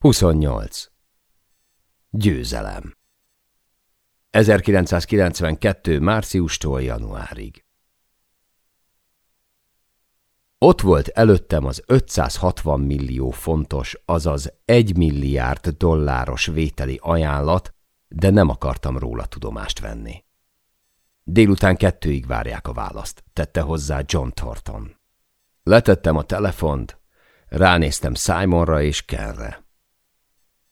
28. Győzelem 1992. márciustól januárig Ott volt előttem az 560 millió fontos, azaz 1 milliárd dolláros vételi ajánlat, de nem akartam róla tudomást venni. Délután kettőig várják a választ, tette hozzá John Thornton. Letettem a telefont, ránéztem Simonra és Kenre.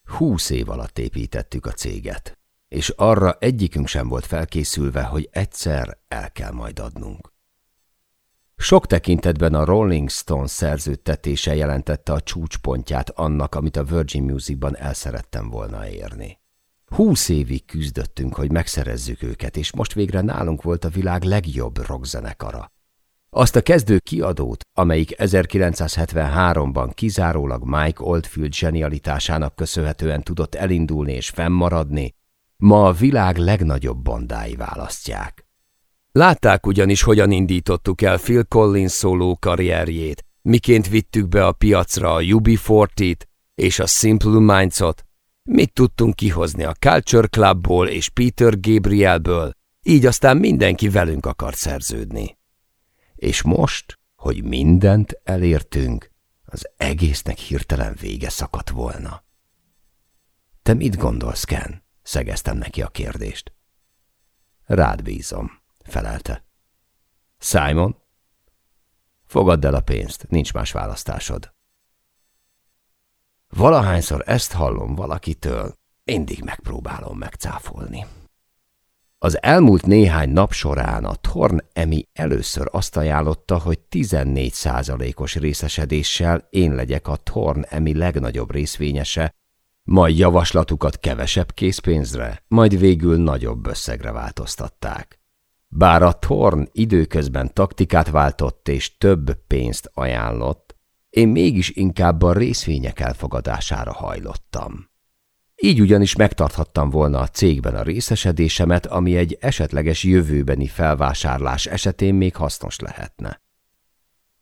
Húsz év alatt építettük a céget, és arra egyikünk sem volt felkészülve, hogy egyszer el kell majd adnunk. Sok tekintetben a Rolling Stone szerződtetése jelentette a csúcspontját annak, amit a Virgin Musicban el szerettem volna érni. Húsz évig küzdöttünk, hogy megszerezzük őket, és most végre nálunk volt a világ legjobb rockzenekara. Azt a kezdő kiadót, amelyik 1973-ban kizárólag Mike Oldfield zsenialitásának köszönhetően tudott elindulni és fennmaradni, ma a világ legnagyobb bandái választják. Látták ugyanis, hogyan indítottuk el Phil Collins szóló karrierjét, miként vittük be a piacra a UB40-t és a Simple Minds-ot, mit tudtunk kihozni a Culture Clubból és Peter Gabrielből, így aztán mindenki velünk akart szerződni. És most, hogy mindent elértünk, az egésznek hirtelen vége szakadt volna. Te mit gondolsz, Ken? Szegeztem neki a kérdést. Rád bízom, felelte. Simon? Fogadd el a pénzt, nincs más választásod. Valahányszor ezt hallom valakitől, mindig megpróbálom megcáfolni. Az elmúlt néhány nap során a Torn Emi először azt ajánlotta, hogy 14 os részesedéssel én legyek a Torn Emi legnagyobb részvényese, majd javaslatukat kevesebb készpénzre, majd végül nagyobb összegre változtatták. Bár a Torn időközben taktikát váltott és több pénzt ajánlott, én mégis inkább a részvények elfogadására hajlottam. Így ugyanis megtarthattam volna a cégben a részesedésemet, ami egy esetleges jövőbeni felvásárlás esetén még hasznos lehetne.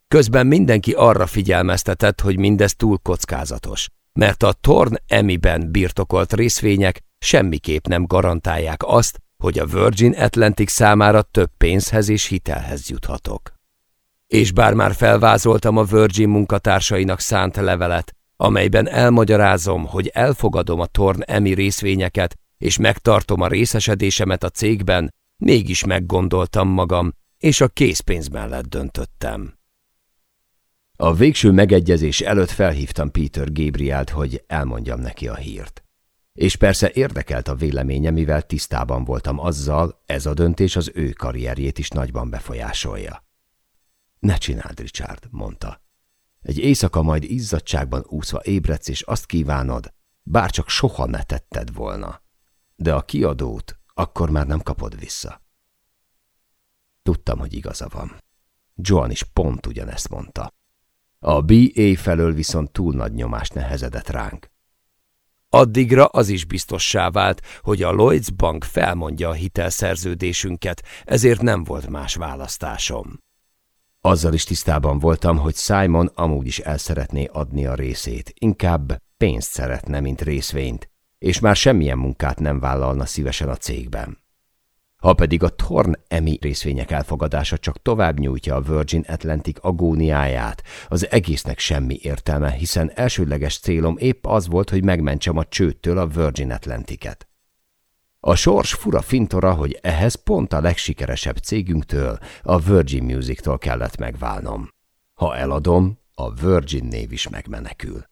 Közben mindenki arra figyelmeztetett, hogy mindez túl kockázatos, mert a Torn Emiben birtokolt részvények semmiképp nem garantálják azt, hogy a Virgin Atlantic számára több pénzhez és hitelhez juthatok. És bár már felvázoltam a Virgin munkatársainak szánt levelet, amelyben elmagyarázom, hogy elfogadom a Torn Emi részvényeket, és megtartom a részesedésemet a cégben, mégis meggondoltam magam, és a készpénz mellett döntöttem. A végső megegyezés előtt felhívtam Peter Gabrielt, hogy elmondjam neki a hírt. És persze érdekelt a véleménye, mivel tisztában voltam azzal, ez a döntés az ő karrierjét is nagyban befolyásolja. Ne csináld, Richard, mondta. Egy éjszaka majd izzadságban úszva ébredsz, és azt kívánod, bárcsak soha ne tetted volna. De a kiadót akkor már nem kapod vissza. Tudtam, hogy igaza van. Joan is pont ugyanezt mondta. A BA felől viszont túl nagy nyomást nehezedett ránk. Addigra az is biztossá vált, hogy a Lloyds Bank felmondja a hitelszerződésünket, ezért nem volt más választásom. Azzal is tisztában voltam, hogy Simon amúgy is el szeretné adni a részét, inkább pénzt szeretne, mint részvényt, és már semmilyen munkát nem vállalna szívesen a cégben. Ha pedig a Torn Emi részvények elfogadása csak tovább nyújtja a Virgin Atlantic agóniáját, az egésznek semmi értelme, hiszen elsődleges célom épp az volt, hogy megmentsem a csőttől a Virgin Atlanticet. A sors fura fintora, hogy ehhez pont a legsikeresebb cégünktől, a Virgin Music-tól kellett megválnom. Ha eladom, a Virgin név is megmenekül.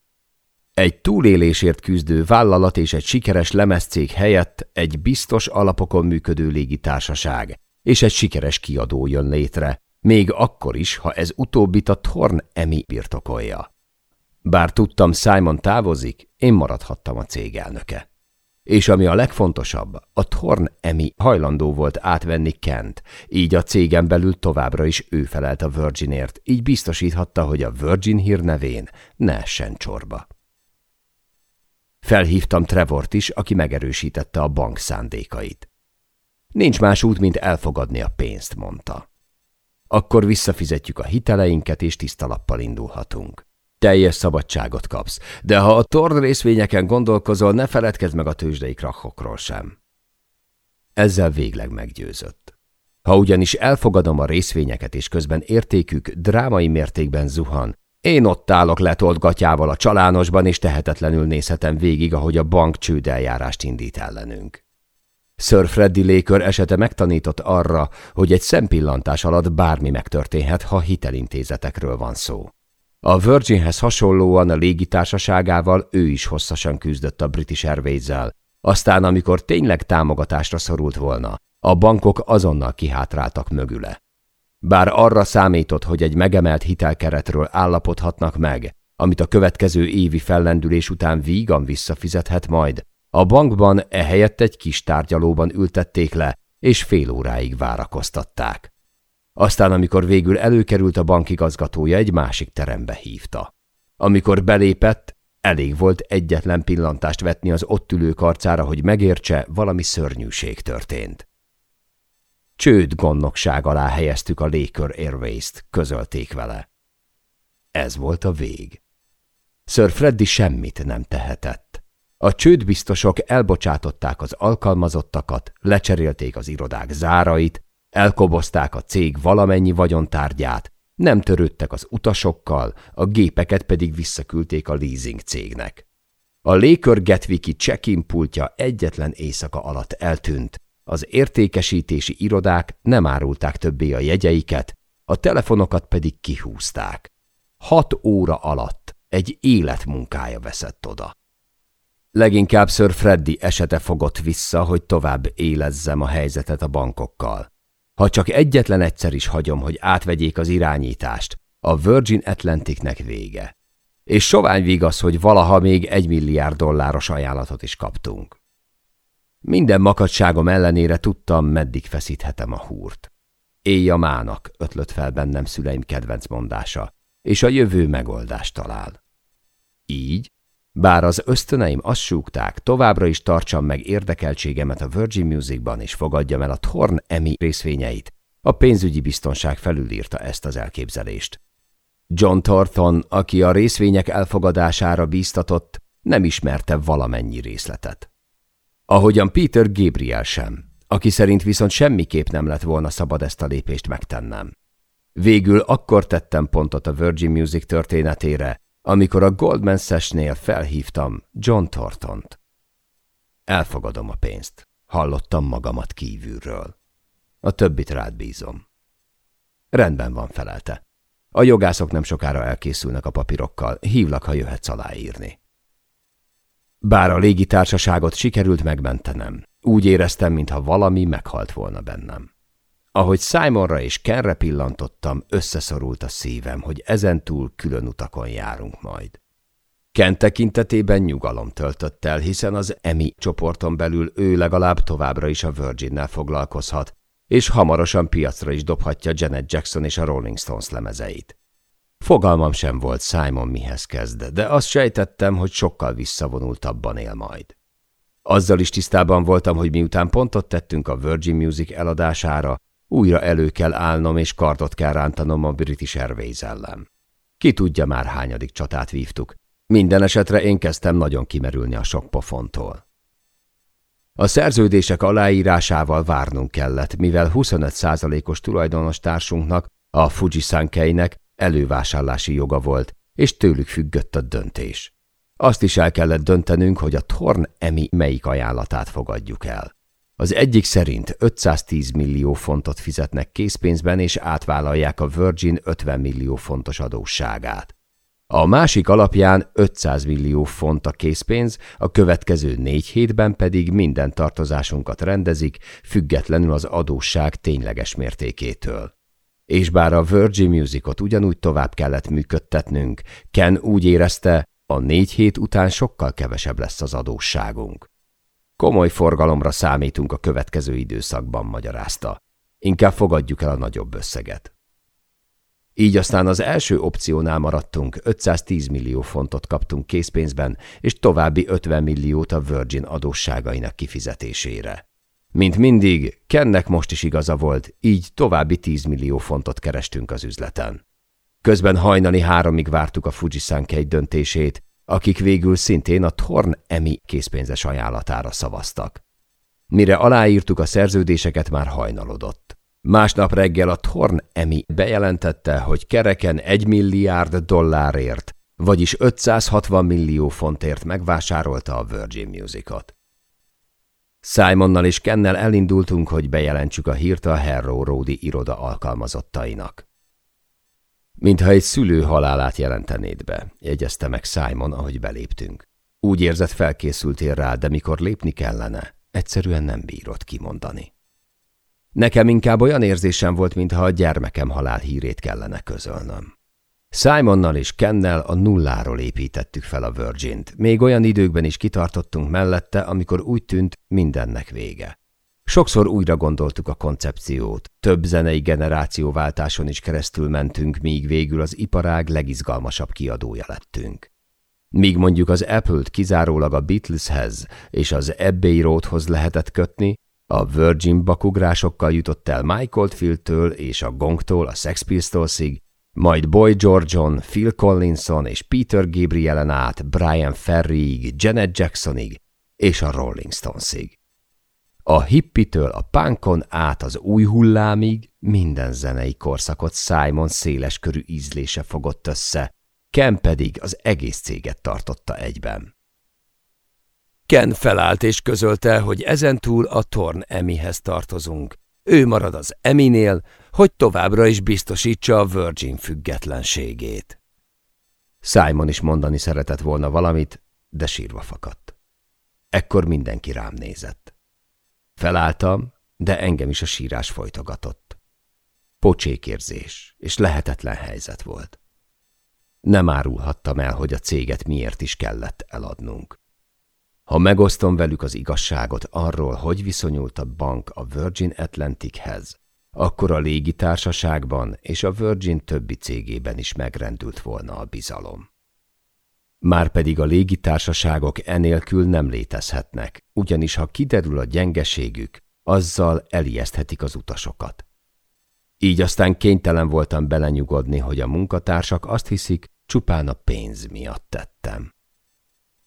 Egy túlélésért küzdő vállalat és egy sikeres lemezcég helyett egy biztos alapokon működő légitársaság és egy sikeres kiadó jön létre, még akkor is, ha ez utóbbit a Torn Emi birtokolja. Bár tudtam, Simon távozik, én maradhattam a cég elnöke. És ami a legfontosabb, a Torn Emi hajlandó volt átvenni Kent, így a cégen belül továbbra is ő felelt a Virginért, így biztosíthatta, hogy a Virgin hírnevén ne essen csorba. Felhívtam Trevort is, aki megerősítette a bank szándékait. Nincs más út, mint elfogadni a pénzt, mondta. Akkor visszafizetjük a hiteleinket, és tiszta lappal indulhatunk. Teljes szabadságot kapsz, de ha a torn részvényeken gondolkozol, ne feledkezz meg a tőzsdei krachokról sem. Ezzel végleg meggyőzött. Ha ugyanis elfogadom a részvényeket, és közben értékük drámai mértékben zuhan, én ott állok letolt gatyával a csalánosban, és tehetetlenül nézhetem végig, ahogy a bank csődeljárást indít ellenünk. Sir Freddy Laker esete megtanított arra, hogy egy szempillantás alatt bármi megtörténhet, ha hitelintézetekről van szó. A Virginhez hasonlóan a légitársaságával ő is hosszasan küzdött a British airways aztán amikor tényleg támogatásra szorult volna, a bankok azonnal kihátráltak mögüle. Bár arra számított, hogy egy megemelt hitelkeretről állapodhatnak meg, amit a következő évi fellendülés után vígan visszafizethet majd, a bankban ehelyett egy kis tárgyalóban ültették le, és fél óráig várakoztatták. Aztán, amikor végül előkerült a bankigazgatója, egy másik terembe hívta. Amikor belépett, elég volt egyetlen pillantást vetni az ott ülő arcára, hogy megértse, valami szörnyűség történt. Csőd gondnokság alá helyeztük a Laker Airways-t, közölték vele. Ez volt a vég. Sir Freddy semmit nem tehetett. A csődbiztosok elbocsátották az alkalmazottakat, lecserélték az irodák zárait, elkobozták a cég valamennyi vagyontárgyát, nem törődtek az utasokkal, a gépeket pedig visszaküldték a leasing cégnek. A Laker Getviki check-in pultja egyetlen éjszaka alatt eltűnt, az értékesítési irodák nem árulták többé a jegyeiket, a telefonokat pedig kihúzták. Hat óra alatt egy életmunkája veszett oda. Leginkább Sir Freddy esete fogott vissza, hogy tovább élezzem a helyzetet a bankokkal. Ha csak egyetlen egyszer is hagyom, hogy átvegyék az irányítást, a Virgin Atlanticnek vége. És sovány vigasz, hogy valaha még egy milliárd dolláros ajánlatot is kaptunk. Minden makadságom ellenére tudtam, meddig feszíthetem a húrt. Éj a mának, ötlött fel bennem szüleim kedvenc mondása, és a jövő megoldást talál. Így, bár az ösztöneim azt súgták, továbbra is tartsam meg érdekeltségemet a Virgin Musicban, és fogadjam el a Torn Emmy részvényeit, a pénzügyi biztonság felülírta ezt az elképzelést. John Thornton, aki a részvények elfogadására bíztatott, nem ismerte valamennyi részletet. Ahogyan Peter Gabriel sem, aki szerint viszont semmiképp nem lett volna szabad ezt a lépést megtennem. Végül akkor tettem pontot a Virgin Music történetére, amikor a Goldman Sachs-nél felhívtam John Thorntont. Elfogadom a pénzt. Hallottam magamat kívülről. A többit rád bízom. Rendben van, felelte. A jogászok nem sokára elkészülnek a papírokkal, hívlak, ha jöhetsz aláírni. Bár a légitársaságot sikerült megmentenem, úgy éreztem, mintha valami meghalt volna bennem. Ahogy Simonra és Kenre pillantottam, összeszorult a szívem, hogy ezentúl külön utakon járunk majd. Ken tekintetében nyugalom töltött el, hiszen az EMI csoporton belül ő legalább továbbra is a Virginnel foglalkozhat, és hamarosan piacra is dobhatja Janet Jackson és a Rolling Stones lemezeit. Fogalmam sem volt Simon mihez kezd, de azt sejtettem, hogy sokkal visszavonultabban él majd. Azzal is tisztában voltam, hogy miután pontot tettünk a Virgin Music eladására, újra elő kell állnom és kardot kell rántanom a British Airways ellen. Ki tudja már hányadik csatát vívtuk. Minden esetre én kezdtem nagyon kimerülni a sok pofontól. A szerződések aláírásával várnunk kellett, mivel 25%-os tulajdonos társunknak, a Fuji Sankeinek elővásárlási joga volt, és tőlük függött a döntés. Azt is el kellett döntenünk, hogy a Torn Emi melyik ajánlatát fogadjuk el. Az egyik szerint 510 millió fontot fizetnek készpénzben, és átvállalják a Virgin 50 millió fontos adósságát. A másik alapján 500 millió font a készpénz, a következő négy hétben pedig minden tartozásunkat rendezik, függetlenül az adósság tényleges mértékétől. És bár a Virgin Musicot ugyanúgy tovább kellett működtetnünk, Ken úgy érezte, a négy hét után sokkal kevesebb lesz az adósságunk. Komoly forgalomra számítunk a következő időszakban, magyarázta. Inkább fogadjuk el a nagyobb összeget. Így aztán az első opciónál maradtunk, 510 millió fontot kaptunk készpénzben, és további 50 milliót a Virgin adósságainak kifizetésére. Mint mindig, Kennek most is igaza volt, így további 10 millió fontot kerestünk az üzleten. Közben hajnali háromig vártuk a Fujisankei döntését, akik végül szintén a Torn Emi készpénzes ajánlatára szavaztak. Mire aláírtuk a szerződéseket, már hajnalodott. Másnap reggel a Torn Emi bejelentette, hogy kereken egy milliárd dollárért, vagyis 560 millió fontért megvásárolta a Virgin Musicot. Simonnal és Kennel elindultunk, hogy bejelentsük a hírt a Harrow Roadi iroda alkalmazottainak. Mintha egy szülő halálát jelentenéd be, jegyezte meg Simon, ahogy beléptünk. Úgy érzett felkészültél rá, de mikor lépni kellene, egyszerűen nem bírott kimondani. Nekem inkább olyan érzésem volt, mintha a gyermekem halál hírét kellene közölnöm. Simonnal és Kennel a nulláról építettük fel a Virgin-t. Még olyan időkben is kitartottunk mellette, amikor úgy tűnt, mindennek vége. Sokszor újra gondoltuk a koncepciót, több zenei generációváltáson is keresztül mentünk, míg végül az iparág legizgalmasabb kiadója lettünk. Míg mondjuk az Apple-t kizárólag a Beatleshez és az Abbey Roadhoz lehetett kötni, a Virgin bakugrásokkal jutott el Mike Oldfield-től és a Gongtól a Sex Pistolsig, majd Boy Georgeon, Phil Collinson és Peter Gabrielen át Brian Ferryig, Janet Jacksonig és a Rolling Stonesig. A hippitől a pánkon át az új hullámig minden zenei korszakot Simon széles körű ízlése fogott össze, Ken pedig az egész céget tartotta egyben. Ken felállt és közölte, hogy ezentúl a Torn Emihez tartozunk. Ő marad az Eminél, hogy továbbra is biztosítsa a Virgin függetlenségét. Simon is mondani szeretett volna valamit, de sírva fakadt. Ekkor mindenki rám nézett. Felálltam, de engem is a sírás folytogatott. Pocsékérzés és lehetetlen helyzet volt. Nem árulhattam el, hogy a céget miért is kellett eladnunk. Ha megosztom velük az igazságot arról, hogy viszonyult a bank a Virgin Atlantichez, akkor a légitársaságban és a Virgin többi cégében is megrendült volna a bizalom. Márpedig a légitársaságok enélkül nem létezhetnek, ugyanis ha kiderül a gyengeségük, azzal elijeszthetik az utasokat. Így aztán kénytelen voltam belenyugodni, hogy a munkatársak azt hiszik, csupán a pénz miatt tettem.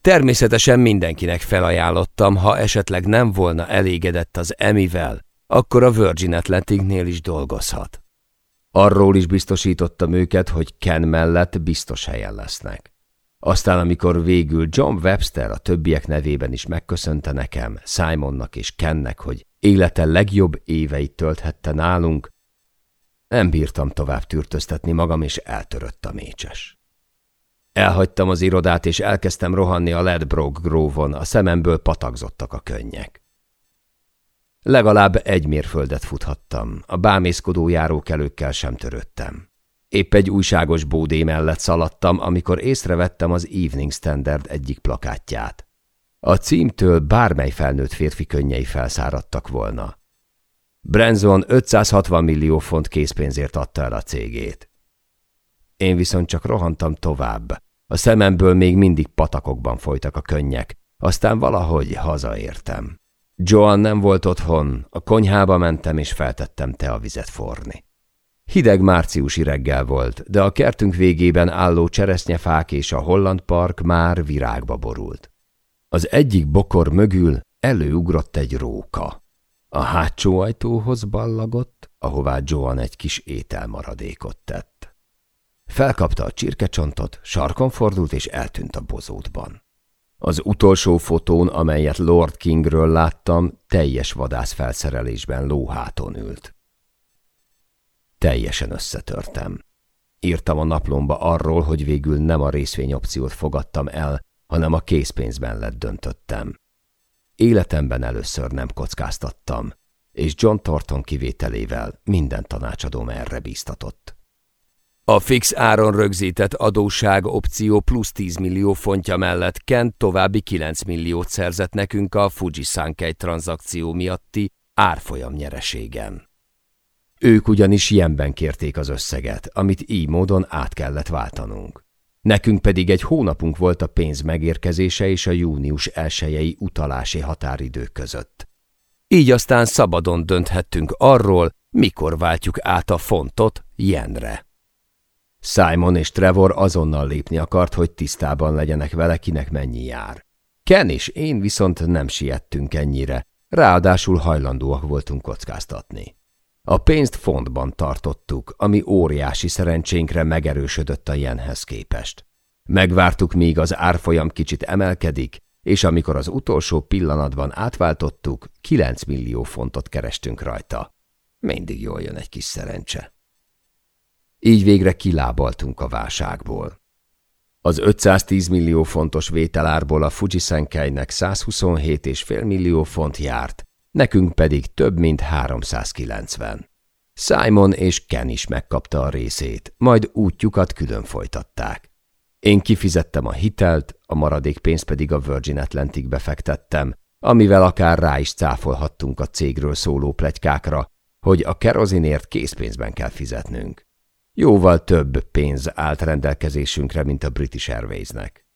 Természetesen mindenkinek felajánlottam, ha esetleg nem volna elégedett az Emivel, akkor a Virgin Atlanticnél is dolgozhat. Arról is biztosítottam őket, hogy Ken mellett biztos helyen lesznek. Aztán, amikor végül John Webster a többiek nevében is megköszönte nekem, Simonnak és Kennek, hogy élete legjobb éveit tölthette nálunk, nem bírtam tovább tűrtöztetni magam, és eltörött a mécses. Elhagytam az irodát, és elkezdtem rohanni a Ledbroke Grove-on, a szememből patakzottak a könnyek. Legalább egy mérföldet futhattam, a bámészkodó járókelőkkel sem törődtem. Épp egy újságos bódé mellett szaladtam, amikor észrevettem az Evening Standard egyik plakátját. A címtől bármely felnőtt férfi könnyei felszáradtak volna. Brenzon 560 millió font készpénzért adta el a cégét. Én viszont csak rohantam tovább. A szememből még mindig patakokban folytak a könnyek, aztán valahogy hazaértem. Joan nem volt otthon, a konyhába mentem és feltettem te a vizet forni. Hideg márciusi reggel volt, de a kertünk végében álló cseresznyefák és a Holland Park már virágba borult. Az egyik bokor mögül előugrott egy róka. A hátsó ajtóhoz ballagott, ahová Joan egy kis ételmaradékot tett. Felkapta a csirkecsontot, sarkon fordult és eltűnt a bozótban. Az utolsó fotón, amelyet Lord Kingről láttam, teljes vadászfelszerelésben lóháton ült. Teljesen összetörtem. Írtam a naplomba arról, hogy végül nem a részvényopciót fogadtam el, hanem a készpénzben lett döntöttem. Életemben először nem kockáztattam, és John Thornton kivételével minden tanácsadóm erre bíztatott. A fix áron rögzített adóság opció plusz 10 millió fontja mellett Kent további 9 milliót szerzett nekünk a Fuji Sankei tranzakció miatti árfolyam nyereségen. Ők ugyanis ilyenben kérték az összeget, amit így módon át kellett váltanunk. Nekünk pedig egy hónapunk volt a pénz megérkezése és a június elsőjei utalási határidők között. Így aztán szabadon dönthettünk arról, mikor váltjuk át a fontot jenre. Simon és Trevor azonnal lépni akart, hogy tisztában legyenek vele, kinek mennyi jár. Ken és én viszont nem siettünk ennyire, ráadásul hajlandóak voltunk kockáztatni. A pénzt fontban tartottuk, ami óriási szerencsénkre megerősödött a jenhez képest. Megvártuk, míg az árfolyam kicsit emelkedik, és amikor az utolsó pillanatban átváltottuk, 9 millió fontot kerestünk rajta. Mindig jól jön egy kis szerencse. Így végre kilábaltunk a válságból. Az 510 millió fontos vételárból a Fujisenkeinek 127,5 millió font járt, nekünk pedig több mint 390. Simon és Ken is megkapta a részét, majd útjukat külön folytatták. Én kifizettem a hitelt, a maradék pénzt pedig a Virgin Atlantic befektettem, amivel akár rá is cáfolhattunk a cégről szóló plegykákra, hogy a kerozinért készpénzben kell fizetnünk. Jóval több pénz állt rendelkezésünkre, mint a British Airwaysnek.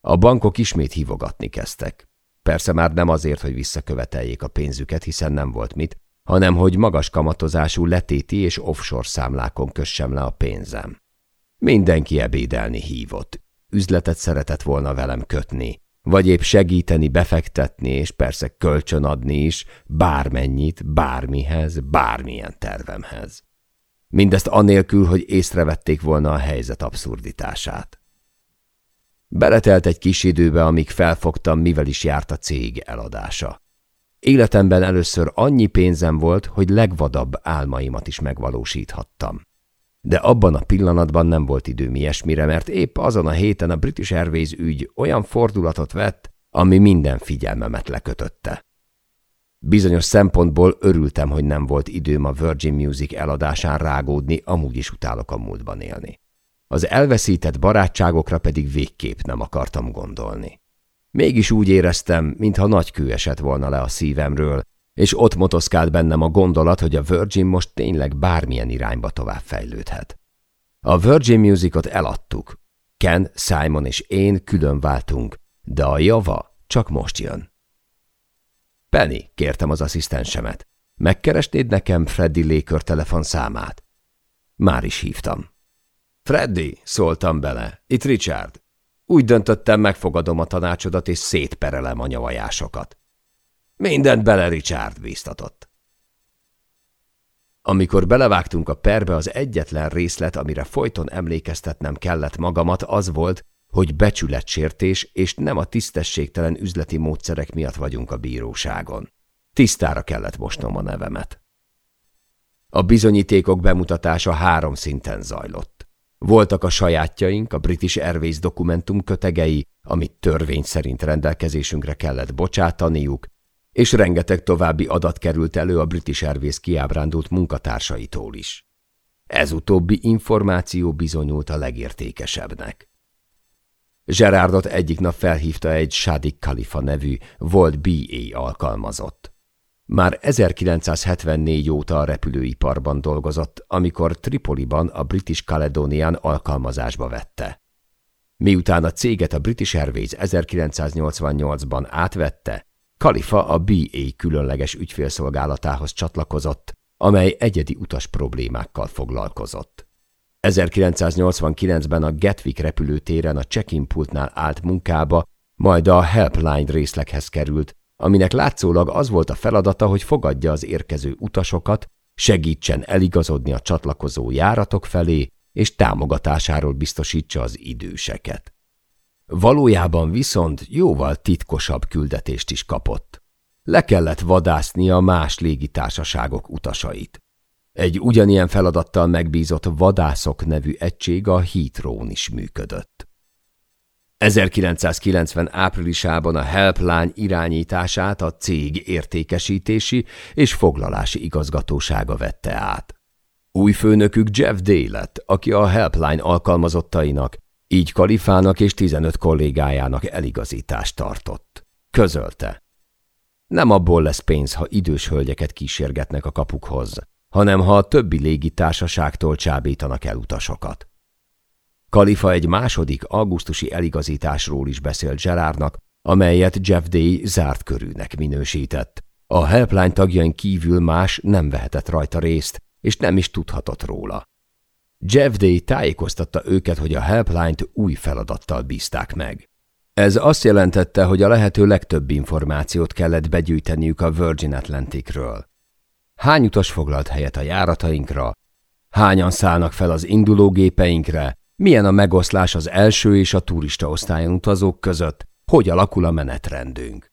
A bankok ismét hívogatni kezdtek. Persze már nem azért, hogy visszaköveteljék a pénzüket, hiszen nem volt mit, hanem hogy magas kamatozású letéti és offshore számlákon kössem le a pénzem. Mindenki ebédelni hívott. Üzletet szeretett volna velem kötni, vagy épp segíteni, befektetni, és persze kölcsönadni is, bármennyit, bármihez, bármilyen tervemhez. Mindezt anélkül, hogy észrevették volna a helyzet abszurditását. Beletelt egy kis időbe, amíg felfogtam, mivel is járt a cég eladása. Életemben először annyi pénzem volt, hogy legvadabb álmaimat is megvalósíthattam. De abban a pillanatban nem volt időm ilyesmire, mert épp azon a héten a British Airways ügy olyan fordulatot vett, ami minden figyelmemet lekötötte. Bizonyos szempontból örültem, hogy nem volt időm a Virgin Music eladásán rágódni, amúgy is utálok a múltban élni. Az elveszített barátságokra pedig végképp nem akartam gondolni. Mégis úgy éreztem, mintha nagy kő esett volna le a szívemről, és ott motoszkált bennem a gondolat, hogy a Virgin most tényleg bármilyen irányba tovább fejlődhet. A Virgin Musicot eladtuk. Ken, Simon és én külön váltunk, de a java csak most jön. Penny, kértem az asszisztensemet. Megkeresnéd nekem Freddy Laker telefonszámát? Már is hívtam. Freddy, szóltam bele, itt Richard. Úgy döntöttem, megfogadom a tanácsodat, és szétperelem a nyavajásokat. Mindent bele, Richard, bíztatott. Amikor belevágtunk a perbe, az egyetlen részlet, amire folyton emlékeztetnem kellett magamat, az volt, hogy becsületsértés és nem a tisztességtelen üzleti módszerek miatt vagyunk a bíróságon. Tisztára kellett mosnom a nevemet. A bizonyítékok bemutatása három szinten zajlott. Voltak a sajátjaink, a British Airways dokumentum kötegei, amit törvény szerint rendelkezésünkre kellett bocsátaniuk, és rengeteg további adat került elő a British Airways kiábrándult munkatársaitól is. Ez utóbbi információ bizonyult a legértékesebbnek. Gerardot egyik nap felhívta egy Sadik Khalifa nevű, volt BA alkalmazott. Már 1974 óta a repülőiparban dolgozott, amikor Tripoliban a British Caledonian alkalmazásba vette. Miután a céget a British Airways 1988-ban átvette, Kalifa a BA különleges ügyfélszolgálatához csatlakozott, amely egyedi utas problémákkal foglalkozott. 1989-ben a Gatwick repülőtéren a check-in pultnál állt munkába, majd a helpline részleghez került, aminek látszólag az volt a feladata, hogy fogadja az érkező utasokat, segítsen eligazodni a csatlakozó járatok felé, és támogatásáról biztosítsa az időseket. Valójában viszont jóval titkosabb küldetést is kapott. Le kellett vadászni a más légitársaságok utasait. Egy ugyanilyen feladattal megbízott vadászok nevű egység a Heathrow-n is működött. 1990 áprilisában a Helpline irányítását a cég értékesítési és foglalási igazgatósága vette át. Új főnökük Jeff Day lett, aki a Helpline alkalmazottainak így Kalifának és 15 kollégájának eligazítást tartott. Közölte. Nem abból lesz pénz, ha idős hölgyeket kísérgetnek a kapukhoz, hanem ha a többi légitársaságtól csábítanak el utasokat. Kalifa egy második augusztusi eligazításról is beszélt Gerardnak, amelyet Jeff Day zárt körűnek minősített. A helpline tagjain kívül más nem vehetett rajta részt, és nem is tudhatott róla. Jeff Day tájékoztatta őket, hogy a helpline-t új feladattal bízták meg. Ez azt jelentette, hogy a lehető legtöbb információt kellett begyűjteniük a Virgin Atlanticről. Hány utas foglalt helyet a járatainkra, hányan szállnak fel az indulógépeinkre, milyen a megoszlás az első és a turista osztályon utazók között, hogy alakul a menetrendünk.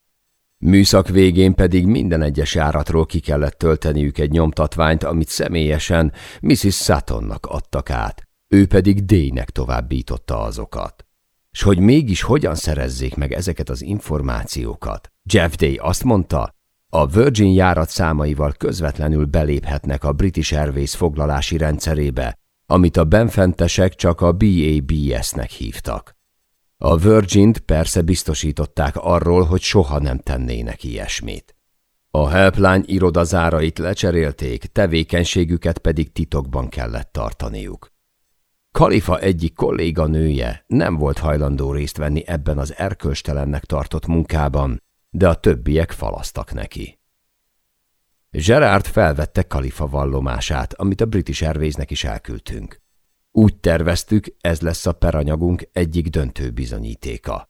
Műszak végén pedig minden egyes járatról ki kellett tölteniük egy nyomtatványt, amit személyesen Mrs. Suttonnak adtak át, ő pedig Dének továbbította azokat. S hogy mégis hogyan szerezzék meg ezeket az információkat? Jeff Day azt mondta, a Virgin járat számaival közvetlenül beléphetnek a British Airways foglalási rendszerébe, amit a benfentesek csak a BABS-nek hívtak. A Virgin-t persze biztosították arról, hogy soha nem tennének ilyesmit. A helpline irodazárait lecserélték, tevékenységüket pedig titokban kellett tartaniuk. Kalifa egyik kolléganője nem volt hajlandó részt venni ebben az erkölcstelennek tartott munkában, de a többiek falasztak neki. Gerard felvette Kalifa vallomását, amit a British Airwaysnek is elküldtünk. Úgy terveztük, ez lesz a peranyagunk egyik döntő bizonyítéka.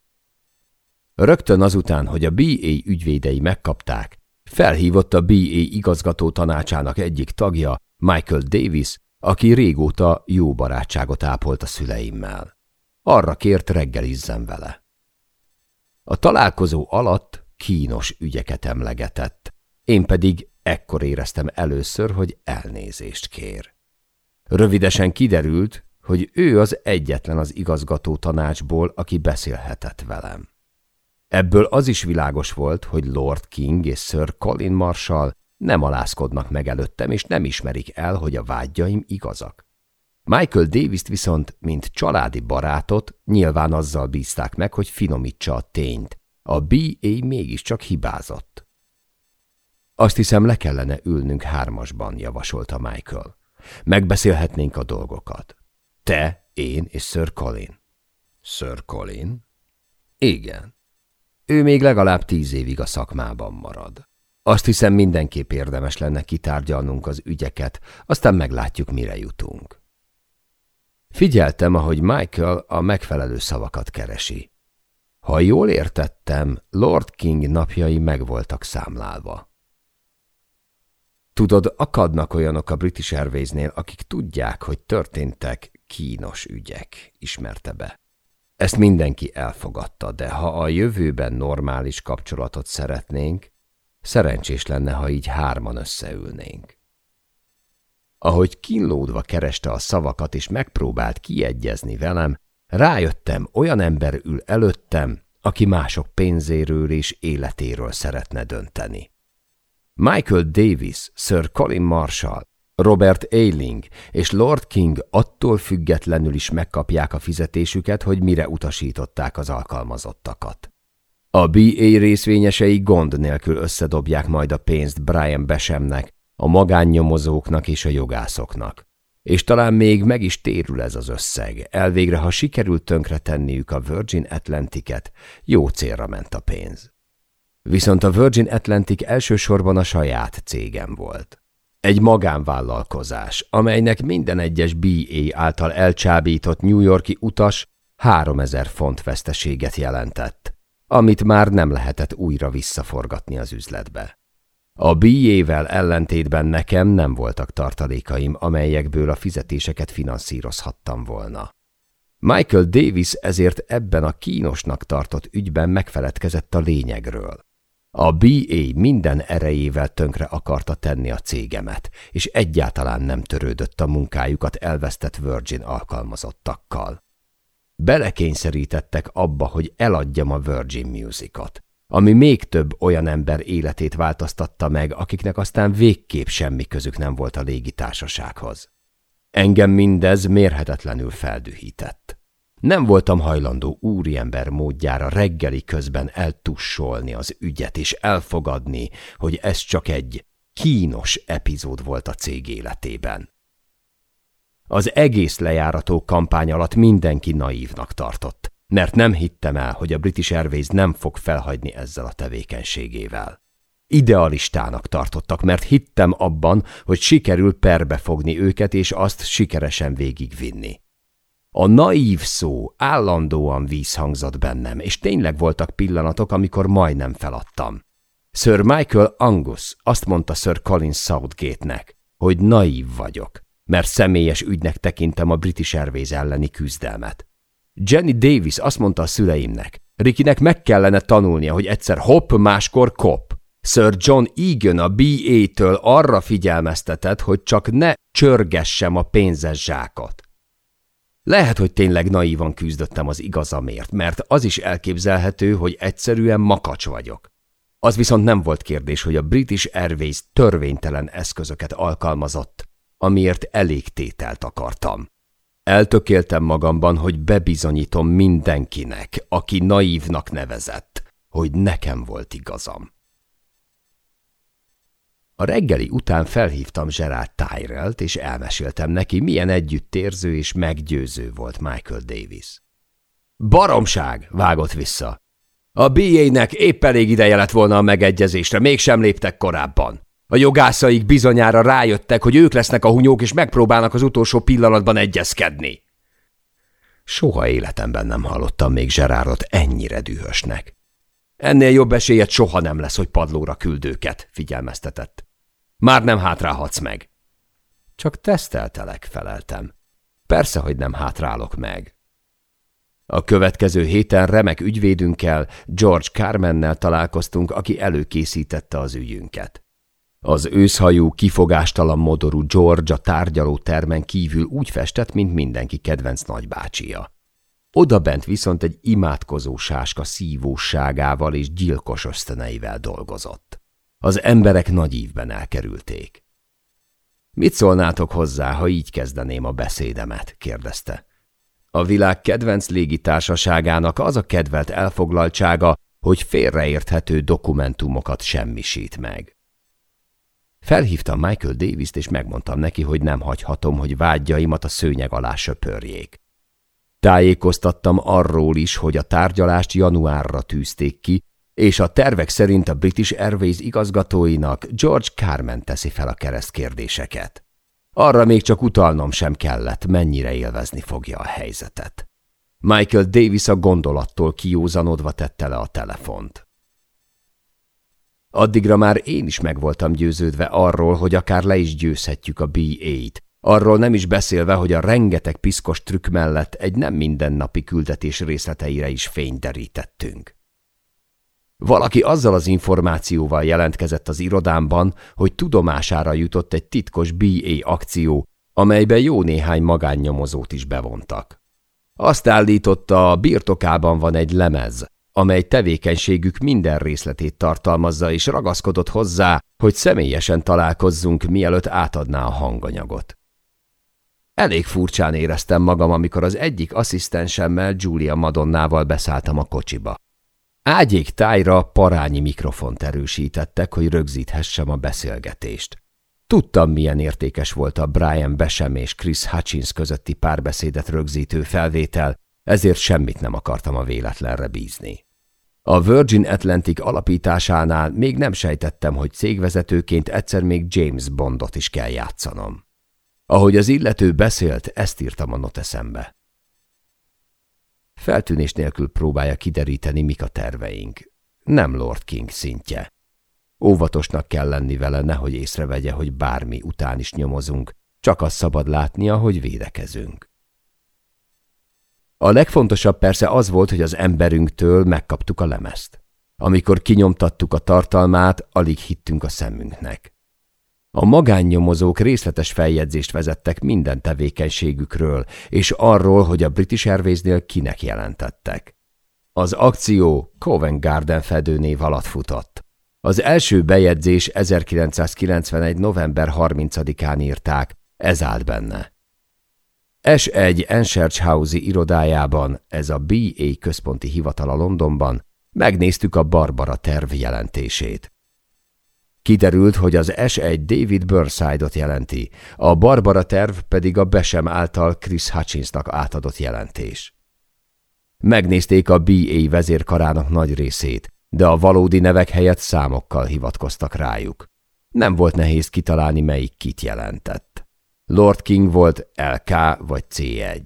Rögtön azután, hogy a BA ügyvédei megkapták, felhívott a BA igazgató tanácsának egyik tagja, Michael Davis, aki régóta jó barátságot ápolt a szüleimmel. Arra kért reggelizzen vele. A találkozó alatt kínos ügyeket emlegetett, én pedig ekkor éreztem először, hogy elnézést kér. Rövidesen kiderült, hogy ő az egyetlen az igazgató tanácsból, aki beszélhetett velem. Ebből az is világos volt, hogy Lord King és Sir Colin Marshall nem alázkodnak meg előttem, és nem ismerik el, hogy a vágyaim igazak. Michael davis viszont, mint családi barátot, nyilván azzal bízták meg, hogy finomítsa a tényt. A B.A. mégiscsak hibázott. Azt hiszem, le kellene ülnünk hármasban, javasolta Michael. Megbeszélhetnénk a dolgokat. Te, én és Sir Colin. Sir Colin? Igen. Ő még legalább tíz évig a szakmában marad. Azt hiszem mindenképp érdemes lenne kitárgyalnunk az ügyeket, aztán meglátjuk, mire jutunk. Figyeltem, ahogy Michael a megfelelő szavakat keresi. Ha jól értettem, Lord King napjai meg voltak számlálva. Tudod, akadnak olyanok a British Airways-nél, akik tudják, hogy történtek kínos ügyek, ismerte be. Ezt mindenki elfogadta, de ha a jövőben normális kapcsolatot szeretnénk, szerencsés lenne, ha így hárman összeülnénk. Ahogy kínlódva kereste a szavakat és megpróbált kiegyezni velem, rájöttem, olyan ember ül előttem, aki mások pénzéről és életéről szeretne dönteni. Michael Davis, Sir Colin Marshall, Robert Ailing és Lord King attól függetlenül is megkapják a fizetésüket, hogy mire utasították az alkalmazottakat. A BA részvényesei gond nélkül összedobják majd a pénzt Brian Besemnek, a magánnyomozóknak és a jogászoknak. És talán még meg is térül ez az összeg. Elvégre, ha sikerült tönkre tenniük a Virgin Atlantic-et, jó célra ment a pénz. Viszont a Virgin Atlantic elsősorban a saját cégem volt. Egy magánvállalkozás, amelynek minden egyes BA által elcsábított New Yorki utas 3000 font veszteséget jelentett, amit már nem lehetett újra visszaforgatni az üzletbe. A BA-vel ellentétben nekem nem voltak tartalékaim, amelyekből a fizetéseket finanszírozhattam volna. Michael Davis ezért ebben a kínosnak tartott ügyben megfeledkezett a lényegről. A BA minden erejével tönkre akarta tenni a cégemet, és egyáltalán nem törődött a munkájukat elvesztett Virgin alkalmazottakkal. Belekényszerítettek abba, hogy eladjam a Virgin Musicot, ami még több olyan ember életét változtatta meg, akiknek aztán végképp semmi közük nem volt a légitársasághoz. Engem mindez mérhetetlenül feldühített. Nem voltam hajlandó úriember módjára reggeli közben eltussolni az ügyet és elfogadni, hogy ez csak egy kínos epizód volt a cég életében. Az egész lejárató kampány alatt mindenki naívnak tartott, mert nem hittem el, hogy a British Airways nem fog felhagyni ezzel a tevékenységével. Idealistának tartottak, mert hittem abban, hogy sikerül perbefogni őket, és azt sikeresen végigvinni. A naív szó állandóan vízhangzott bennem, és tényleg voltak pillanatok, amikor majdnem feladtam. Sir Michael Angus azt mondta Sir Colin Southgate-nek, hogy naív vagyok, mert személyes ügynek tekintem a British Airways elleni küzdelmet. Jenny Davis azt mondta a szüleimnek, Rikinek meg kellene tanulnia, hogy egyszer hopp, máskor kop. Sir John Egan a BA-től arra figyelmeztetett, hogy csak ne csörgessem a pénzes zsákot. Lehet, hogy tényleg naívan küzdöttem az igazamért, mert az is elképzelhető, hogy egyszerűen makacs vagyok. Az viszont nem volt kérdés, hogy a British Airways törvénytelen eszközöket alkalmazott, amiért elég tételt akartam. Eltökéltem magamban, hogy bebizonyítom mindenkinek, aki naívnak nevezett, hogy nekem volt igazam. A reggeli után felhívtam Gerard Tyrellt, és elmeséltem neki, milyen együttérző és meggyőző volt Michael Davis. Baromság! vágott vissza. A BA-nek épp elég ideje lett volna a megegyezésre, mégsem léptek korábban. A jogászaik bizonyára rájöttek, hogy ők lesznek a hunyók, és megpróbálnak az utolsó pillanatban egyezkedni. Soha életemben nem hallottam még Zserárot ennyire dühösnek. Ennél jobb esélyed soha nem lesz, hogy padlóra küldőket, figyelmeztetett. Már nem hátrálhatsz meg. Csak teszteltelek, feleltem. Persze, hogy nem hátrálok meg. A következő héten remek ügyvédünkkel, George Carmennel találkoztunk, aki előkészítette az ügyünket. Az őszhajú, kifogástalan modorú George a tárgyaló termen kívül úgy festett, mint mindenki kedvenc nagybácsia. Oda bent viszont egy imádkozó sáska szívóságával és gyilkos ösztöneivel dolgozott. Az emberek nagy ívben elkerülték. Mit szólnátok hozzá, ha így kezdeném a beszédemet? kérdezte. A világ kedvenc légitársaságának az a kedvelt elfoglaltsága, hogy félreérthető dokumentumokat semmisít meg. Felhívtam Michael Davis-t, és megmondtam neki, hogy nem hagyhatom, hogy vágyjaimat a szőnyeg alá söpörjék. Tájékoztattam arról is, hogy a tárgyalást januárra tűzték ki, és a tervek szerint a British Airways igazgatóinak George Carmen teszi fel a keresztkérdéseket. Arra még csak utalnom sem kellett, mennyire élvezni fogja a helyzetet. Michael Davis a gondolattól kiózanodva tette le a telefont. Addigra már én is meg voltam győződve arról, hogy akár le is győzhetjük a B8, arról nem is beszélve, hogy a rengeteg piszkos trükk mellett egy nem mindennapi küldetés részleteire is fényt derítettünk. Valaki azzal az információval jelentkezett az irodámban, hogy tudomására jutott egy titkos BA akció, amelybe jó néhány magánnyomozót is bevontak. Azt állította, a birtokában van egy lemez, amely tevékenységük minden részletét tartalmazza, és ragaszkodott hozzá, hogy személyesen találkozzunk, mielőtt átadná a hanganyagot. Elég furcsán éreztem magam, amikor az egyik asszisztensemmel, Julia Madonnával beszálltam a kocsiba. Ágyék tájra parányi mikrofont erősítettek, hogy rögzíthessem a beszélgetést. Tudtam, milyen értékes volt a Brian Besem és Chris Hutchins közötti párbeszédet rögzítő felvétel, ezért semmit nem akartam a véletlenre bízni. A Virgin Atlantic alapításánál még nem sejtettem, hogy cégvezetőként egyszer még James Bondot is kell játszanom. Ahogy az illető beszélt, ezt írtam a noteszembe. Feltűnés nélkül próbálja kideríteni, mik a terveink. Nem Lord King szintje. Óvatosnak kell lenni vele, nehogy észrevegye, hogy bármi után is nyomozunk, csak az szabad látnia, hogy védekezünk. A legfontosabb persze az volt, hogy az emberünktől megkaptuk a lemezt. Amikor kinyomtattuk a tartalmát, alig hittünk a szemünknek. A magánnyomozók részletes feljegyzést vezettek minden tevékenységükről, és arról, hogy a British Airways-nél kinek jelentettek. Az akció Covent Garden fedőnév alatt futott. Az első bejegyzés 1991. november 30-án írták, ez állt benne. S1 Enchurch-hausi irodájában, ez a BA központi hivatala Londonban, megnéztük a Barbara terv jelentését. Kiderült, hogy az S1 David Burnside-ot jelenti, a Barbara terv pedig a Besem által Chris Hutchinsnak átadott jelentés. Megnézték a BA vezérkarának nagy részét, de a valódi nevek helyett számokkal hivatkoztak rájuk. Nem volt nehéz kitalálni, melyik kit jelentett. Lord King volt LK vagy C1.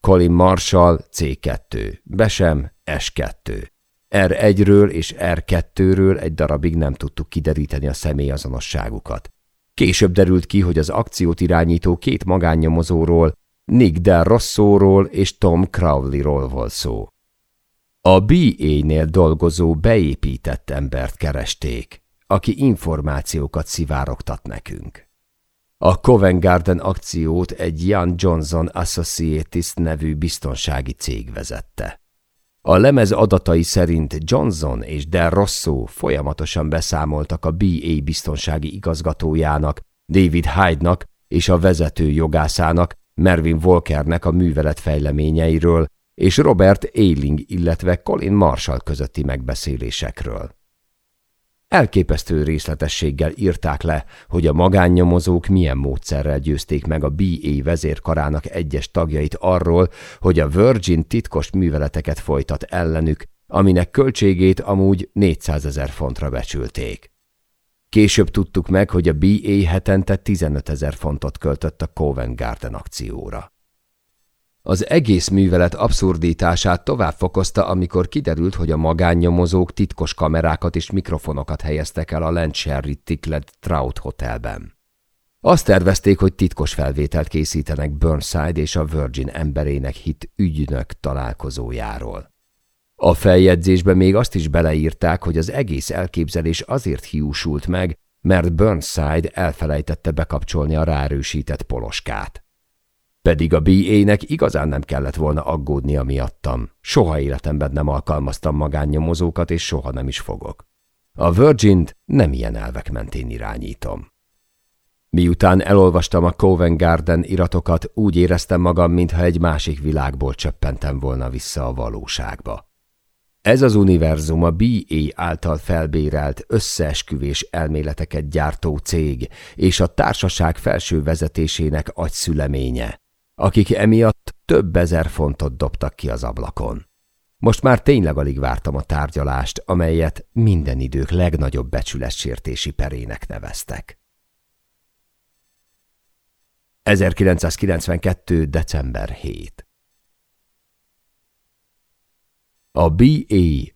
Colin Marshall C2, Besem S2. R1-ről és R2-ről egy darabig nem tudtuk kideríteni a személyazonosságukat. Később derült ki, hogy az akciót irányító két magánnyomozóról, Nick Del Rossóról és Tom Crowley-ról volt szó. A BA-nél dolgozó beépített embert keresték, aki információkat szivárogtat nekünk. A Covent Garden akciót egy Jan Johnson Associates nevű biztonsági cég vezette. A lemez adatai szerint Johnson és Del Rosso folyamatosan beszámoltak a BA biztonsági igazgatójának, David Hyde-nak és a vezető jogászának, Mervyn Walkernek a művelet fejleményeiről, és Robert Ailing, illetve Colin Marshall közötti megbeszélésekről. Elképesztő részletességgel írták le, hogy a magánnyomozók milyen módszerrel győzték meg a BA vezérkarának egyes tagjait arról, hogy a Virgin titkos műveleteket folytat ellenük, aminek költségét amúgy 400 ezer fontra becsülték. Később tudtuk meg, hogy a BA hetente 15 ezer fontot költött a Covent Garden akcióra. Az egész művelet abszurditását tovább fokozta, amikor kiderült, hogy a magánnyomozók titkos kamerákat és mikrofonokat helyeztek el a Landsherry Ticklet Trout Hotelben. Azt tervezték, hogy titkos felvételt készítenek Burnside és a Virgin emberének hit ügynök találkozójáról. A feljegyzésbe még azt is beleírták, hogy az egész elképzelés azért hiúsult meg, mert Burnside elfelejtette bekapcsolni a ráerősített poloskát. Pedig a BA-nek igazán nem kellett volna aggódnia miattam. Soha életemben nem alkalmaztam magánnyomozókat, és soha nem is fogok. A virgin nem ilyen elvek mentén irányítom. Miután elolvastam a Covent Garden iratokat, úgy éreztem magam, mintha egy másik világból csöppentem volna vissza a valóságba. Ez az univerzum a BA által felbérelt összeesküvés elméleteket gyártó cég és a társaság felső vezetésének agyszüleménye, akik emiatt több ezer fontot dobtak ki az ablakon. Most már tényleg alig vártam a tárgyalást, amelyet minden idők legnagyobb becsületsértési perének neveztek. 1992. december 7 A BA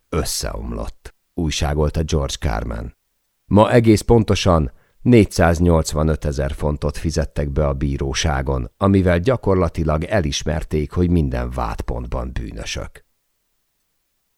összeomlott, újságolta George Carmen. Ma egész pontosan 485 ezer fontot fizettek be a bíróságon, amivel gyakorlatilag elismerték, hogy minden vádpontban bűnösök.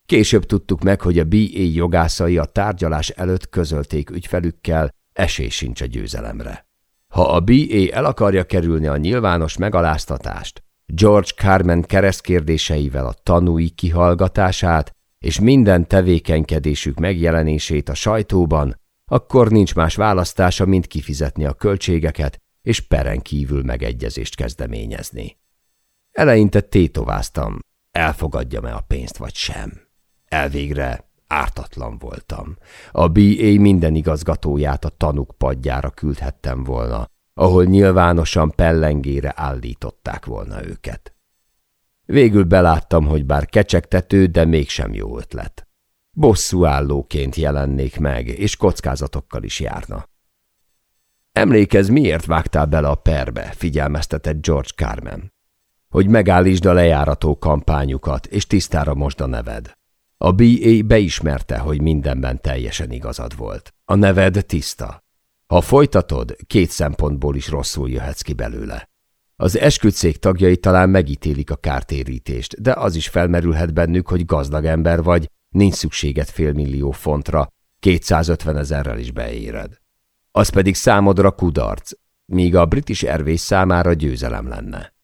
Később tudtuk meg, hogy a BA jogászai a tárgyalás előtt közölték ügyfelükkel, esély sincs a győzelemre. Ha a BA el akarja kerülni a nyilvános megaláztatást, George Carmen keresztkérdéseivel a tanúi kihallgatását és minden tevékenykedésük megjelenését a sajtóban, akkor nincs más választása, mint kifizetni a költségeket és peren kívül megegyezést kezdeményezni. Eleinte tétováztam, elfogadjam-e a pénzt vagy sem. Elvégre ártatlan voltam. A BA minden igazgatóját a tanuk padjára küldhettem volna, ahol nyilvánosan pellengére állították volna őket. Végül beláttam, hogy bár kecsegtető, de mégsem jó ötlet bosszúállóként jelennék meg, és kockázatokkal is járna. Emlékez, miért vágtál bele a perbe, figyelmeztetett George Carmen. Hogy megállítsd a lejárató kampányukat, és tisztára most a neved. A BA beismerte, hogy mindenben teljesen igazad volt. A neved tiszta. Ha folytatod, két szempontból is rosszul jöhetsz ki belőle. Az esküdszék tagjai talán megítélik a kártérítést, de az is felmerülhet bennük, hogy gazdag ember vagy, Nincs szükséged félmillió fontra, 250 ezerrel is beéred. Az pedig számodra kudarc, míg a British Airways számára győzelem lenne.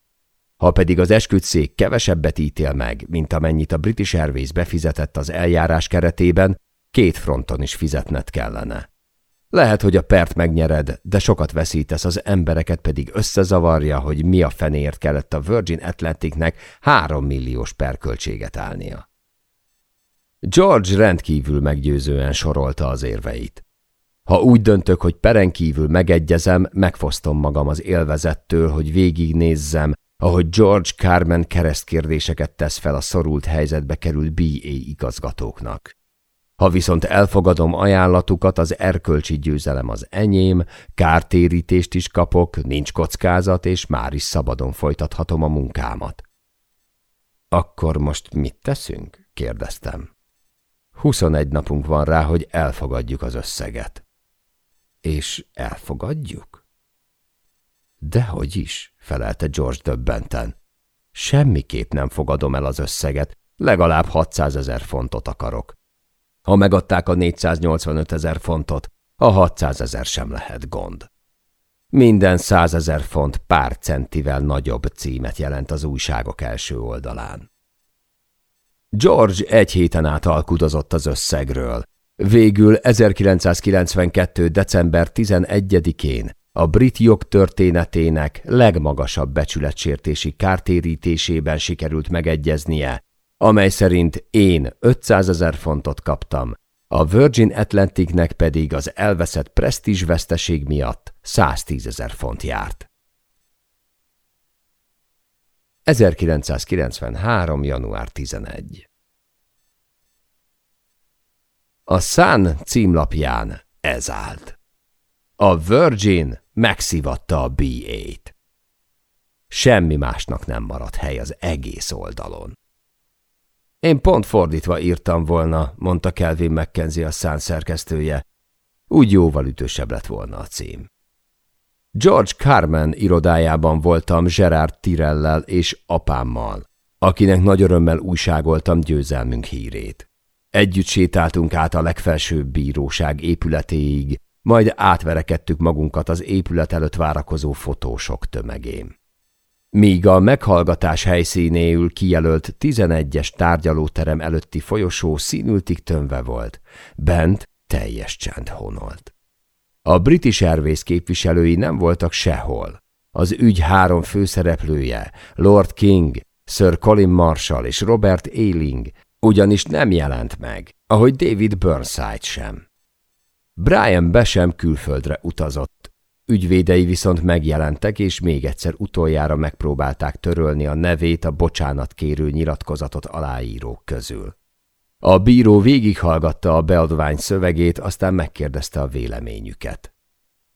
Ha pedig az esküdszék kevesebbet ítél meg, mint amennyit a British Airways befizetett az eljárás keretében, két fronton is fizetned kellene. Lehet, hogy a pert megnyered, de sokat veszítesz, az embereket pedig összezavarja, hogy mi a fenéért kellett a Virgin Atlanticnek három milliós perköltséget állnia. George rendkívül meggyőzően sorolta az érveit. Ha úgy döntök, hogy peren megegyezem, megfosztom magam az élvezettől, hogy végignézzem, ahogy George Carmen keresztkérdéseket tesz fel a szorult helyzetbe került BA igazgatóknak. Ha viszont elfogadom ajánlatukat, az erkölcsi győzelem az enyém, kártérítést is kapok, nincs kockázat, és már is szabadon folytathatom a munkámat. Akkor most mit teszünk? kérdeztem. Huszonegy napunk van rá, hogy elfogadjuk az összeget. És elfogadjuk? Dehogy is, felelte George döbbenten. Semmiképp nem fogadom el az összeget, legalább 600 ezer fontot akarok. Ha megadták a 485 ezer fontot, a 600 ezer sem lehet gond. Minden százezer font pár centivel nagyobb címet jelent az újságok első oldalán. George egy héten át alkudozott az összegről. Végül 1992. december 11-én a brit jog történetének legmagasabb becsületsértési kártérítésében sikerült megegyeznie, amely szerint én 500 ezer fontot kaptam, a Virgin Atlanticnek pedig az elveszett presztízs veszteség miatt 110 ezer font járt. 1993. január 11 A Sun címlapján ez állt. A Virgin megszivatta a B8. Semmi másnak nem maradt hely az egész oldalon. Én pont fordítva írtam volna, mondta Kelvin McKenzie a szán szerkesztője. Úgy jóval ütősebb lett volna a cím. George Carmen irodájában voltam Gerard Tirellel és apámmal, akinek nagy örömmel újságoltam győzelmünk hírét. Együtt sétáltunk át a legfelsőbb bíróság épületéig, majd átverekedtük magunkat az épület előtt várakozó fotósok tömegén. Míg a meghallgatás helyszínéül kijelölt 11-es tárgyalóterem előtti folyosó színültig tömve volt, bent teljes csend honolt. A British Airways képviselői nem voltak sehol. Az ügy három főszereplője, Lord King, Sir Colin Marshall és Robert Ailing ugyanis nem jelent meg, ahogy David Burnside sem. Brian Besem külföldre utazott, Ügyvédei viszont megjelentek, és még egyszer utoljára megpróbálták törölni a nevét a bocsánatkérő nyilatkozatot aláírók közül. A bíró végighallgatta a beadvány szövegét, aztán megkérdezte a véleményüket.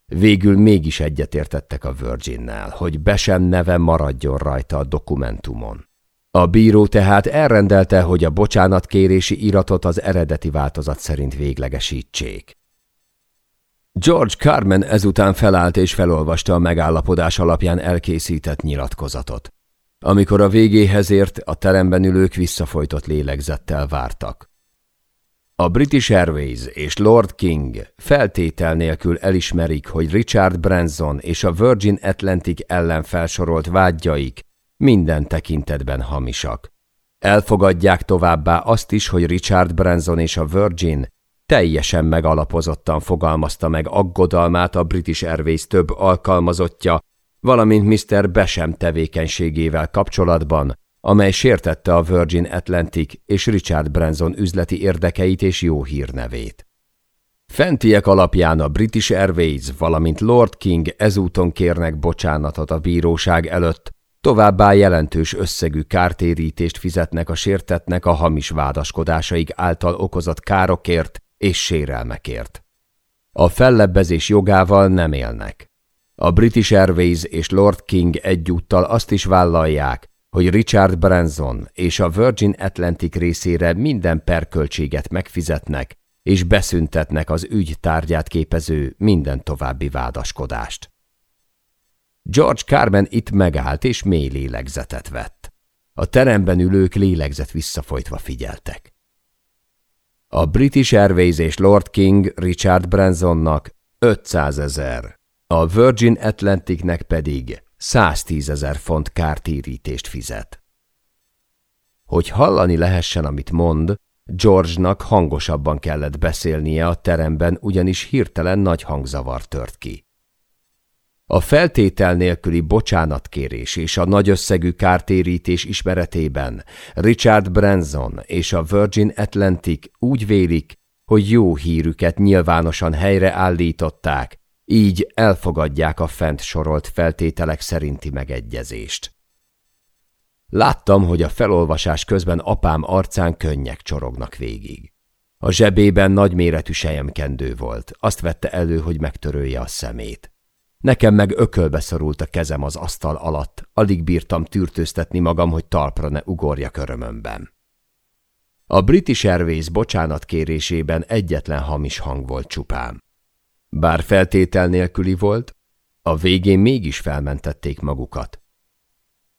Végül mégis egyetértettek a Virginnel, hogy Besem neve maradjon rajta a dokumentumon. A bíró tehát elrendelte, hogy a bocsánatkérési iratot az eredeti változat szerint véglegesítsék. George Carmen ezután felállt és felolvasta a megállapodás alapján elkészített nyilatkozatot. Amikor a végéhez ért, a teremben ülők visszafojtott lélegzettel vártak. A British Airways és Lord King feltétel nélkül elismerik, hogy Richard Branson és a Virgin Atlantic ellen felsorolt vágyjaik minden tekintetben hamisak. Elfogadják továbbá azt is, hogy Richard Branson és a Virgin teljesen megalapozottan fogalmazta meg aggodalmát a British Airways több alkalmazottja, valamint Mr. Besem tevékenységével kapcsolatban, amely sértette a Virgin Atlantic és Richard Branson üzleti érdekeit és jó hírnevét. Fentiek alapján a British Airways, valamint Lord King ezúton kérnek bocsánatot a bíróság előtt, továbbá jelentős összegű kártérítést fizetnek a sértetnek a hamis vádaskodásaik által okozott károkért, és sérelmekért. A fellebbezés jogával nem élnek. A British Airways és Lord King egyúttal azt is vállalják, hogy Richard Branson és a Virgin Atlantic részére minden perköltséget megfizetnek, és beszüntetnek az ügy tárgyát képező minden további vádaskodást. George Carmen itt megállt és mély lélegzetet vett. A teremben ülők lélegzet visszafolytva figyeltek. A British Airways és Lord King Richard Bransonnak 500 ezer, a Virgin Atlanticnek pedig 110 ezer font kártérítést fizet. Hogy hallani lehessen, amit mond, George-nak hangosabban kellett beszélnie a teremben, ugyanis hirtelen nagy hangzavar tört ki. A feltétel nélküli bocsánatkérés és a nagy összegű kártérítés ismeretében Richard Branson és a Virgin Atlantic úgy vélik, hogy jó hírüket nyilvánosan helyreállították, így elfogadják a fent sorolt feltételek szerinti megegyezést. Láttam, hogy a felolvasás közben apám arcán könnyek csorognak végig. A zsebében nagyméretű sejemkendő volt, azt vette elő, hogy megtörölje a szemét. Nekem meg ökölbe szorult a kezem az asztal alatt, alig bírtam tűrtőztetni magam, hogy talpra ne ugorja körömömben. A British Airways bocsánat kérésében egyetlen hamis hang volt csupán. Bár feltétel nélküli volt, a végén mégis felmentették magukat.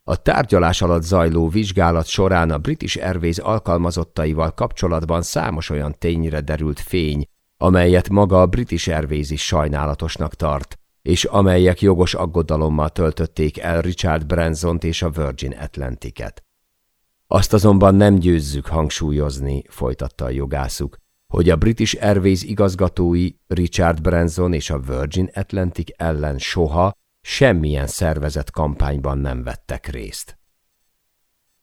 A tárgyalás alatt zajló vizsgálat során a British Airways alkalmazottaival kapcsolatban számos olyan tényre derült fény, amelyet maga a British Airways is sajnálatosnak tart, és amelyek jogos aggodalommal töltötték el Richard Bransont és a Virgin Atlantic-et. Azt azonban nem győzzük hangsúlyozni, folytatta a jogászuk, hogy a British Airways igazgatói Richard Branson és a Virgin Atlantic ellen soha semmilyen szervezett kampányban nem vettek részt.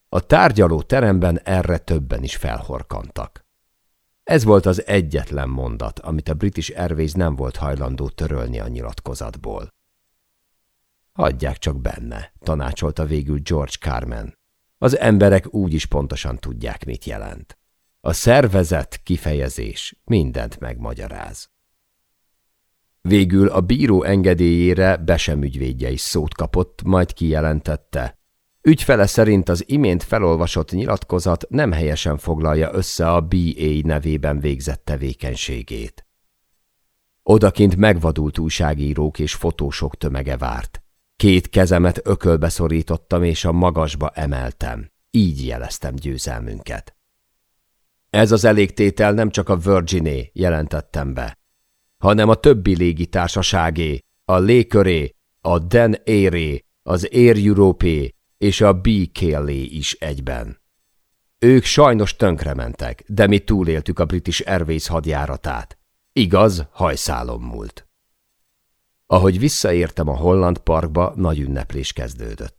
A tárgyaló teremben erre többen is felhorkantak. Ez volt az egyetlen mondat, amit a British Airways nem volt hajlandó törölni a nyilatkozatból. Hagyják csak benne, tanácsolta végül George Carmen. Az emberek úgy is pontosan tudják, mit jelent. A szervezet kifejezés mindent megmagyaráz. Végül a bíró engedélyére Besem ügyvédje is szót kapott, majd kijelentette. Ügyfele szerint az imént felolvasott nyilatkozat nem helyesen foglalja össze a BA nevében végzett tevékenységét. Odakint megvadult újságírók és fotósok tömege várt. Két kezemet ökölbe szorítottam és a magasba emeltem. Így jeleztem győzelmünket. Ez az elégtétel nem csak a Virginé, jelentettem be, hanem a többi légitársaságé, a Légköré, a Den Airé, az Air Europe és a B. Kelly is egyben. Ők sajnos tönkrementek, de mi túléltük a British Airways hadjáratát. Igaz, hajszálom múlt. Ahogy visszaértem a Holland Parkba, nagy ünneplés kezdődött.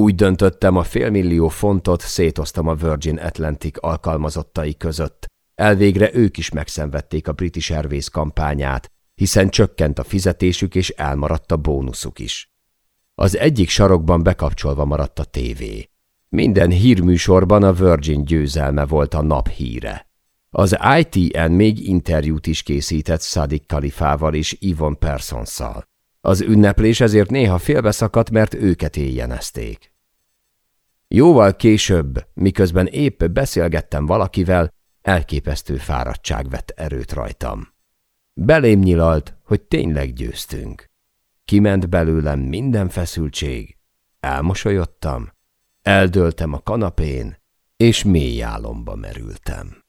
Úgy döntöttem, a félmillió fontot szétoztam a Virgin Atlantic alkalmazottai között. Elvégre ők is megszenvedték a British Airways kampányát, hiszen csökkent a fizetésük és elmaradt a bónuszuk is. Az egyik sarokban bekapcsolva maradt a tévé. Minden hírműsorban a Virgin győzelme volt a nap híre. Az ITN még interjút is készített Sadik Kalifával és Yvonne Personszal. Az ünneplés ezért néha félbeszakadt, mert őket éjjenezték. Jóval később, miközben épp beszélgettem valakivel, elképesztő fáradtság vett erőt rajtam. Belém nyilalt, hogy tényleg győztünk. Kiment belőlem minden feszültség, elmosolyodtam, eldöltem a kanapén, és mély álomba merültem.